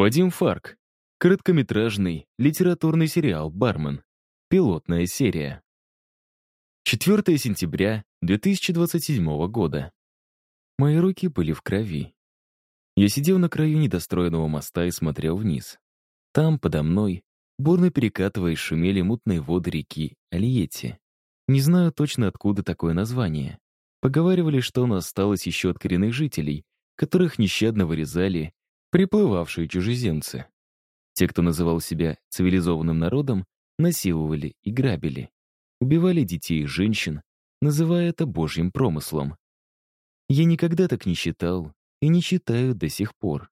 Вадим Фарк. Короткометражный литературный сериал «Бармен». Пилотная серия. 4 сентября 2027 года. Мои руки были в крови. Я сидел на краю недостроенного моста и смотрел вниз. Там, подо мной, бурно перекатываясь, шумели мутные воды реки Альети. Не знаю точно, откуда такое название. Поговаривали, что оно осталось еще от коренных жителей, которых нещадно вырезали приплывавшие чужеземцы. Те, кто называл себя цивилизованным народом, насиловали и грабили. Убивали детей и женщин, называя это божьим промыслом. Я никогда так не считал и не считаю до сих пор.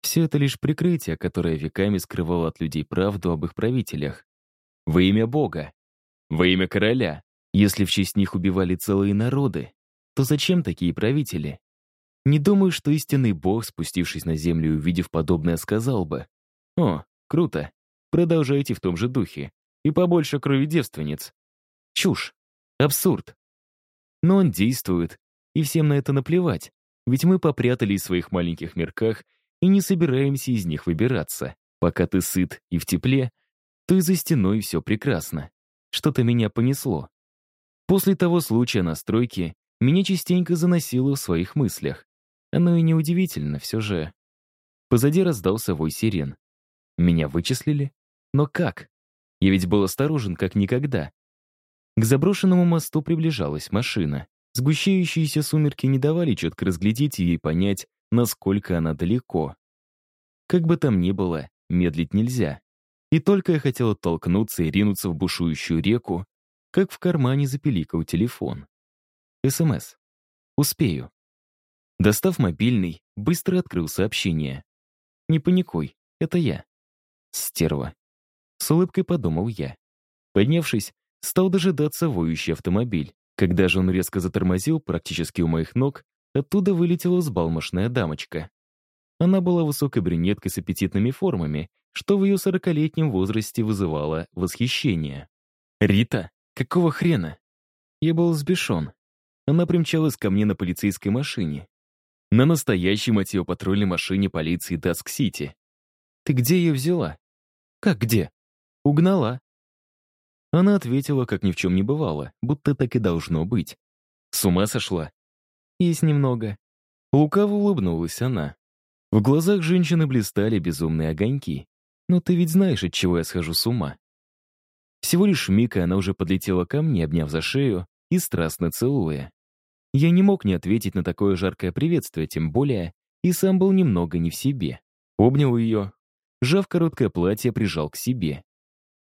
Все это лишь прикрытие, которое веками скрывало от людей правду об их правителях. Во имя Бога, во имя короля. Если в честь них убивали целые народы, то зачем такие правители? Не думаю, что истинный бог, спустившись на землю и увидев подобное, сказал бы. «О, круто, продолжайте в том же духе. И побольше крови девственниц». Чушь. Абсурд. Но он действует, и всем на это наплевать, ведь мы попрятались в своих маленьких мирках и не собираемся из них выбираться. Пока ты сыт и в тепле, то и за стеной все прекрасно. Что-то меня понесло. После того случая на стройке меня частенько заносило в своих мыслях. Оно и неудивительно, все же. Позади раздался вой сирен. Меня вычислили? Но как? Я ведь был осторожен как никогда. К заброшенному мосту приближалась машина. Сгущающиеся сумерки не давали четко разглядеть и понять, насколько она далеко. Как бы там ни было, медлить нельзя. И только я хотел оттолкнуться и ринуться в бушующую реку, как в кармане запеликал телефон. СМС. Успею. Достав мобильный, быстро открыл сообщение. «Не паникуй, это я». «Стерва». С улыбкой подумал я. Поднявшись, стал дожидаться воющий автомобиль. Когда же он резко затормозил практически у моих ног, оттуда вылетела взбалмошная дамочка. Она была высокой брюнеткой с аппетитными формами, что в ее сорокалетнем возрасте вызывало восхищение. «Рита? Какого хрена?» Я был сбешен. Она примчалась ко мне на полицейской машине, на настоящей мотивопатрульной машине полиции Даск-Сити. Ты где ее взяла? Как где? Угнала. Она ответила, как ни в чем не бывало, будто так и должно быть. С ума сошла? Есть немного. Лукаво улыбнулась она. В глазах женщины блистали безумные огоньки. Но ты ведь знаешь, от чего я схожу с ума. Всего лишь миг, и она уже подлетела ко мне, обняв за шею и страстно целуя. Я не мог не ответить на такое жаркое приветствие, тем более и сам был немного не в себе. Обнял ее, жав короткое платье, прижал к себе.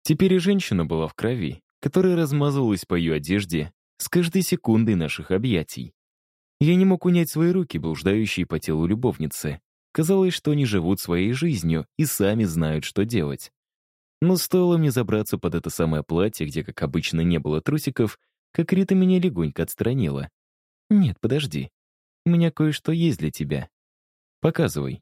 Теперь и женщина была в крови, которая размазывалась по ее одежде с каждой секундой наших объятий. Я не мог унять свои руки, блуждающие по телу любовницы. Казалось, что они живут своей жизнью и сами знают, что делать. Но стоило мне забраться под это самое платье, где, как обычно, не было трусиков, как Рита меня легонько отстранила. «Нет, подожди. У меня кое-что есть для тебя. Показывай».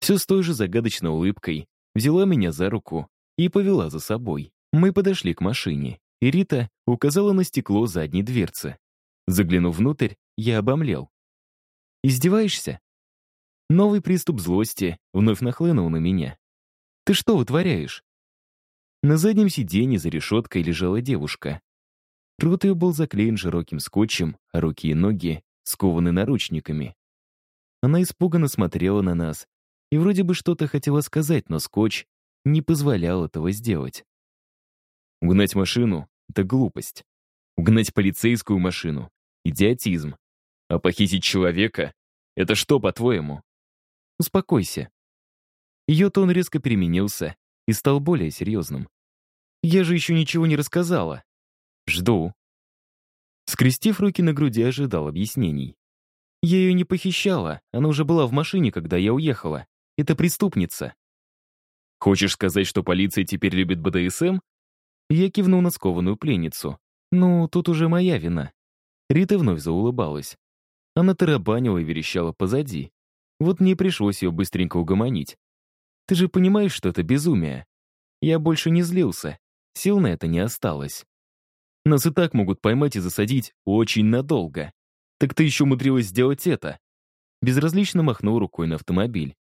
Все с той же загадочной улыбкой взяла меня за руку и повела за собой. Мы подошли к машине, и Рита указала на стекло задней дверцы. Заглянув внутрь, я обомлел. «Издеваешься?» Новый приступ злости вновь нахлынул на меня. «Ты что вытворяешь?» На заднем сиденье за решеткой лежала девушка. Рот ее был заклеен широким скотчем, а руки и ноги скованы наручниками. Она испуганно смотрела на нас и вроде бы что-то хотела сказать, но скотч не позволял этого сделать. Угнать машину — это глупость. Угнать полицейскую машину — идиотизм. А похитить человека — это что, по-твоему? Успокойся. Ее тон резко переменился и стал более серьезным. Я же еще ничего не рассказала. Жду. Скрестив руки на груди, ожидал объяснений. Я ее не похищала, она уже была в машине, когда я уехала. Это преступница. Хочешь сказать, что полиция теперь любит БДСМ? Я кивнул на скованную пленницу. Ну, тут уже моя вина. Рита вновь заулыбалась. Она тарабанила и верещала позади. Вот мне пришлось ее быстренько угомонить. Ты же понимаешь, что это безумие. Я больше не злился. Сил на это не осталось. Нас и так могут поймать и засадить очень надолго. Так ты еще умудрилась сделать это. Безразлично махнул рукой на автомобиль.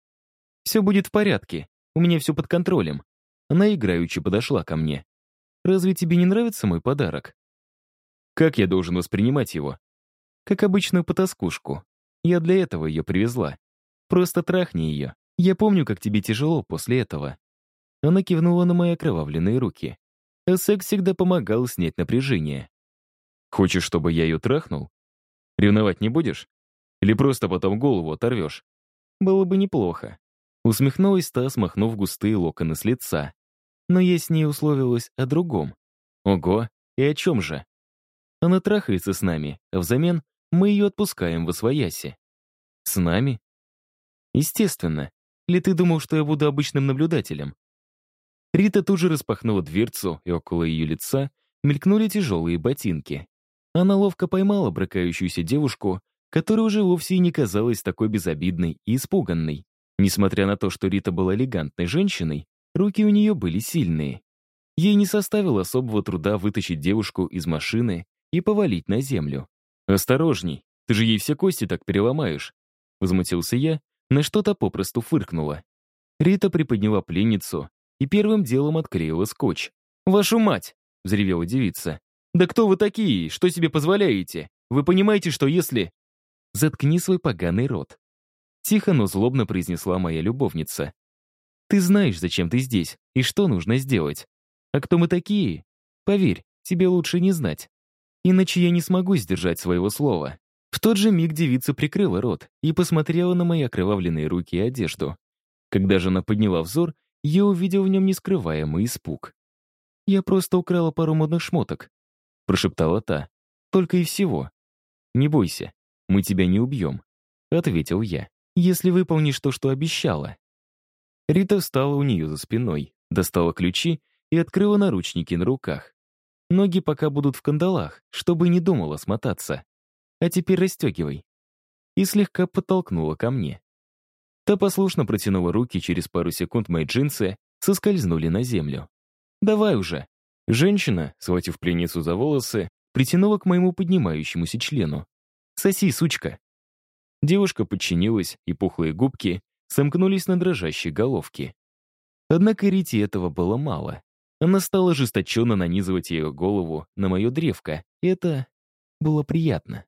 «Все будет в порядке. У меня все под контролем». Она играючи подошла ко мне. «Разве тебе не нравится мой подарок?» «Как я должен воспринимать его?» «Как обычную потаскушку. Я для этого ее привезла. Просто трахни ее. Я помню, как тебе тяжело после этого». Она кивнула на мои окровавленные руки. А секс всегда помогал снять напряжение. «Хочешь, чтобы я ее трахнул? Ревновать не будешь? Или просто потом голову оторвешь?» «Было бы неплохо». Усмехнулась та, смахнув густые локоны с лица. Но я с ней условилась о другом. Ого, и о чем же? Она трахается с нами, а взамен мы ее отпускаем в освояси. С нами? Естественно. Или ты думал, что я буду обычным наблюдателем? Рита тут же распахнула дверцу, и около ее лица мелькнули тяжелые ботинки. Она ловко поймала брыкающуюся девушку, которая уже вовсе и не казалась такой безобидной и испуганной. Несмотря на то, что Рита была элегантной женщиной, руки у нее были сильные. Ей не составило особого труда вытащить девушку из машины и повалить на землю. «Осторожней, ты же ей все кости так переломаешь», — возмутился я, на что-то попросту фыркнула. Рита приподняла пленницу и первым делом отклеила скотч. «Вашу мать!» — взревела девица. «Да кто вы такие? Что себе позволяете? Вы понимаете, что если...» «Заткни свой поганый рот», — тихо, но злобно произнесла моя любовница. «Ты знаешь, зачем ты здесь и что нужно сделать. А кто мы такие? Поверь, тебе лучше не знать. Иначе я не смогу сдержать своего слова». В тот же миг девица прикрыла рот и посмотрела на мои окровавленные руки и одежду. Когда же она подняла взор, я увидел в нем нескрываемый испуг. «Я просто украла пару модных шмоток», — прошептала та. «Только и всего». «Не бойся, мы тебя не убьем», — ответил я, «если выполнишь то, что обещала». Рита встала у нее за спиной, достала ключи и открыла наручники на руках. Ноги пока будут в кандалах, чтобы не думала смотаться. А теперь расстегивай. И слегка подтолкнула ко мне. Та послушно протянула руки, через пару секунд мои джинсы соскользнули на землю. «Давай уже!» Женщина, схватив пленницу за волосы, притянула к моему поднимающемуся члену. «Соси, сучка!» Девушка подчинилась, и пухлые губки сомкнулись на дрожащей головке. Однако Рите этого было мало. Она стала ожесточенно нанизывать ее голову на мое древко, это было приятно.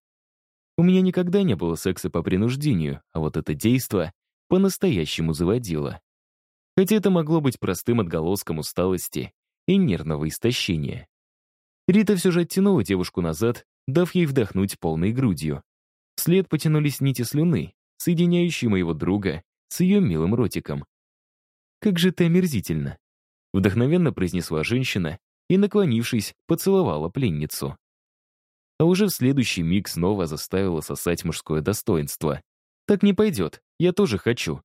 У меня никогда не было секса по принуждению, а вот это действо по-настоящему заводило. Хотя это могло быть простым отголоском усталости и нервного истощения. Рита все же оттянула девушку назад, дав ей вдохнуть полной грудью. Вслед потянулись нити слюны, соединяющие моего друга с ее милым ротиком. «Как же ты омерзительно!» Вдохновенно произнесла женщина и, наклонившись, поцеловала пленницу. А уже в следующий миг снова заставила сосать мужское достоинство. «Так не пойдет, я тоже хочу».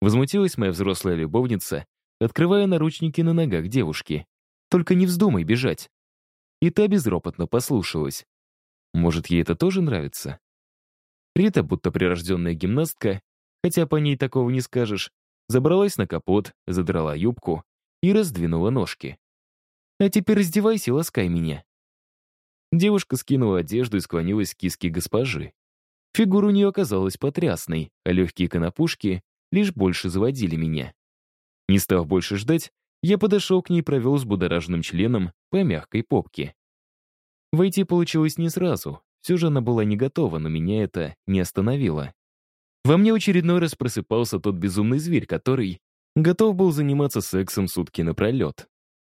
Возмутилась моя взрослая любовница, открывая наручники на ногах девушки. «Только не вздумай бежать». И та безропотно послушалась. Может, ей это тоже нравится? Рита, будто прирожденная гимнастка, хотя по ней такого не скажешь, забралась на капот, задрала юбку и раздвинула ножки. «А теперь раздевайся и ласкай меня». Девушка скинула одежду и склонилась к киске госпожи. Фигура у нее оказалась потрясной, а легкие конопушки лишь больше заводили меня. Не став больше ждать, я подошел к ней и провел с будораженным членом по мягкой попке. Войти получилось не сразу, все же она была не готова, но меня это не остановило. Во мне очередной раз просыпался тот безумный зверь, который готов был заниматься сексом сутки напролет.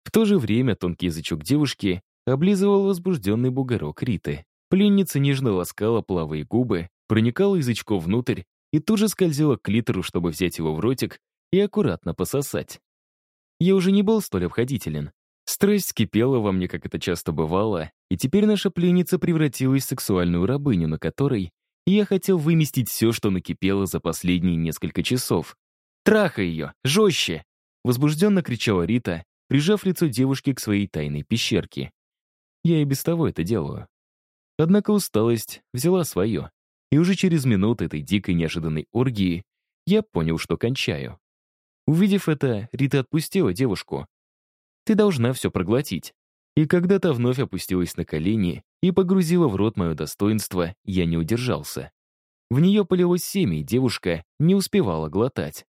В то же время тонкий язычок девушки облизывал возбужденный бугорок Риты. Пленница нежно ласкала плавые губы, проникала язычком внутрь и тут же скользила к клитору, чтобы взять его в ротик и аккуратно пососать. Я уже не был столь обходителен. Страсть кипела во мне, как это часто бывало, и теперь наша пленница превратилась в сексуальную рабыню, на которой я хотел выместить все, что накипело за последние несколько часов. «Трахай ее! Жестче!» Возбужденно кричала Рита, прижав лицо девушки к своей тайной пещерке. Я и без того это делаю. Однако усталость взяла свое, и уже через минуту этой дикой неожиданной оргии я понял, что кончаю. Увидев это, Рита отпустила девушку. «Ты должна все проглотить». И когда та вновь опустилась на колени и погрузила в рот мое достоинство, я не удержался. В нее полилось семя, и девушка не успевала глотать.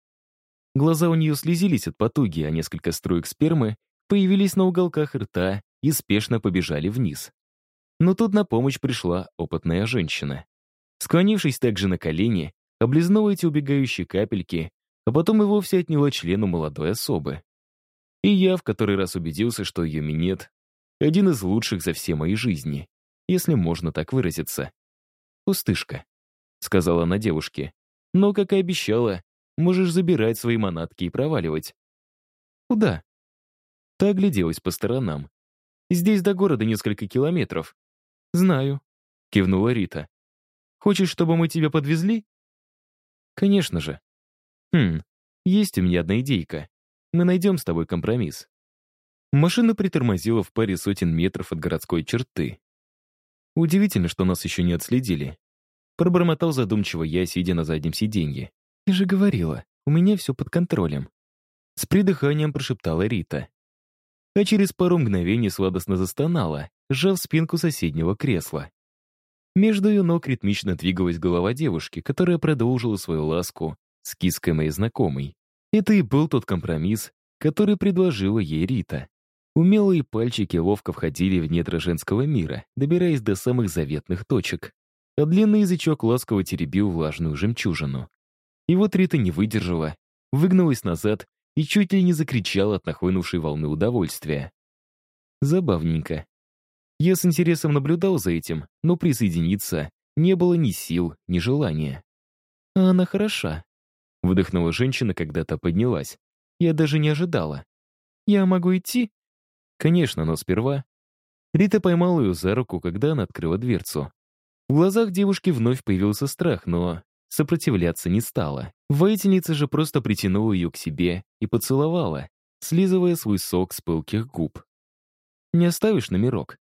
Глаза у нее слезились от потуги, а несколько струек спермы появились на уголках рта и спешно побежали вниз. Но тут на помощь пришла опытная женщина. Склонившись также на колени, облизнула эти убегающие капельки, а потом и вовсе отняла члену молодой особы. И я в который раз убедился, что ее минет — один из лучших за все мои жизни, если можно так выразиться. «Пустышка», — сказала она девушке. «Но, как и обещала, можешь забирать свои манатки и проваливать». «Куда?» Та огляделась по сторонам. «Здесь до города несколько километров». «Знаю», — кивнула Рита. «Хочешь, чтобы мы тебя подвезли?» «Конечно же». «Хм, есть у меня одна идейка. Мы найдем с тобой компромисс». Машина притормозила в паре сотен метров от городской черты. Удивительно, что нас еще не отследили. Пробормотал задумчиво я, сидя на заднем сиденье. «Я же говорила, у меня все под контролем». С придыханием прошептала Рита. А через пару мгновений сладостно застонала, сжав спинку соседнего кресла. Между ее ног ритмично двигалась голова девушки, которая продолжила свою ласку с киской моей знакомой. Это и был тот компромисс, который предложила ей Рита. Умелые пальчики ловко входили в недра женского мира, добираясь до самых заветных точек а длинный язычок ласково теребил влажную жемчужину. И вот Рита не выдержала, выгнулась назад и чуть ли не закричала от нахлынувшей волны удовольствия. Забавненько. Я с интересом наблюдал за этим, но присоединиться не было ни сил, ни желания. «А она хороша», — выдохнула женщина, когда-то поднялась. «Я даже не ожидала. Я могу идти?» «Конечно, но сперва...» Рита поймала ее за руку, когда она открыла дверцу. В глазах девушки вновь появился страх, но сопротивляться не стала. Воительница же просто притянула ее к себе и поцеловала, слизывая свой сок с пылких губ. «Не оставишь номерок?»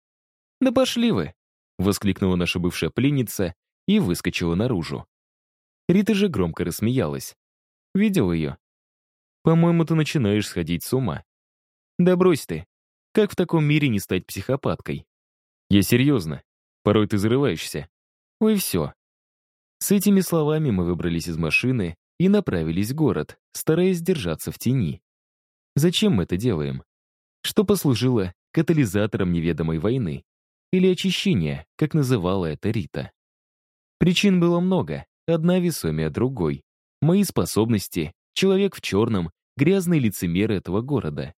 «Да пошли вы!» — воскликнула наша бывшая пленница и выскочила наружу. Рита же громко рассмеялась. «Видел ее?» «По-моему, ты начинаешь сходить с ума». «Да брось ты. Как в таком мире не стать психопаткой?» «Я серьезно. Порой ты зарываешься. Ой, все. С этими словами мы выбрались из машины и направились в город, стараясь держаться в тени. Зачем мы это делаем? Что послужило катализатором неведомой войны? Или очищения, как называла это Рита? Причин было много, одна весомее другой. Мои способности, человек в черном, грязные лицемеры этого города.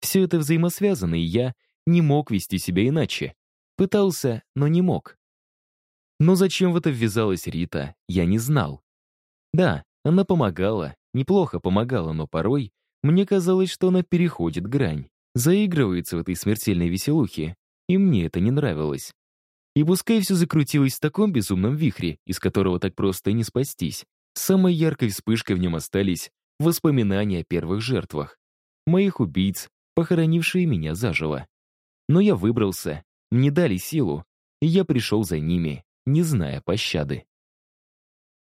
Все это взаимосвязано, и я не мог вести себя иначе. Пытался, но не мог. Но зачем в это ввязалась Рита, я не знал. Да, она помогала, неплохо помогала, но порой мне казалось, что она переходит грань, заигрывается в этой смертельной веселухе, и мне это не нравилось. И пускай все закрутилось в таком безумном вихре, из которого так просто и не спастись, самой яркой вспышкой в нем остались воспоминания о первых жертвах, моих убийц, похоронившие меня заживо. Но я выбрался, мне дали силу, и я пришел за ними, не зная пощады.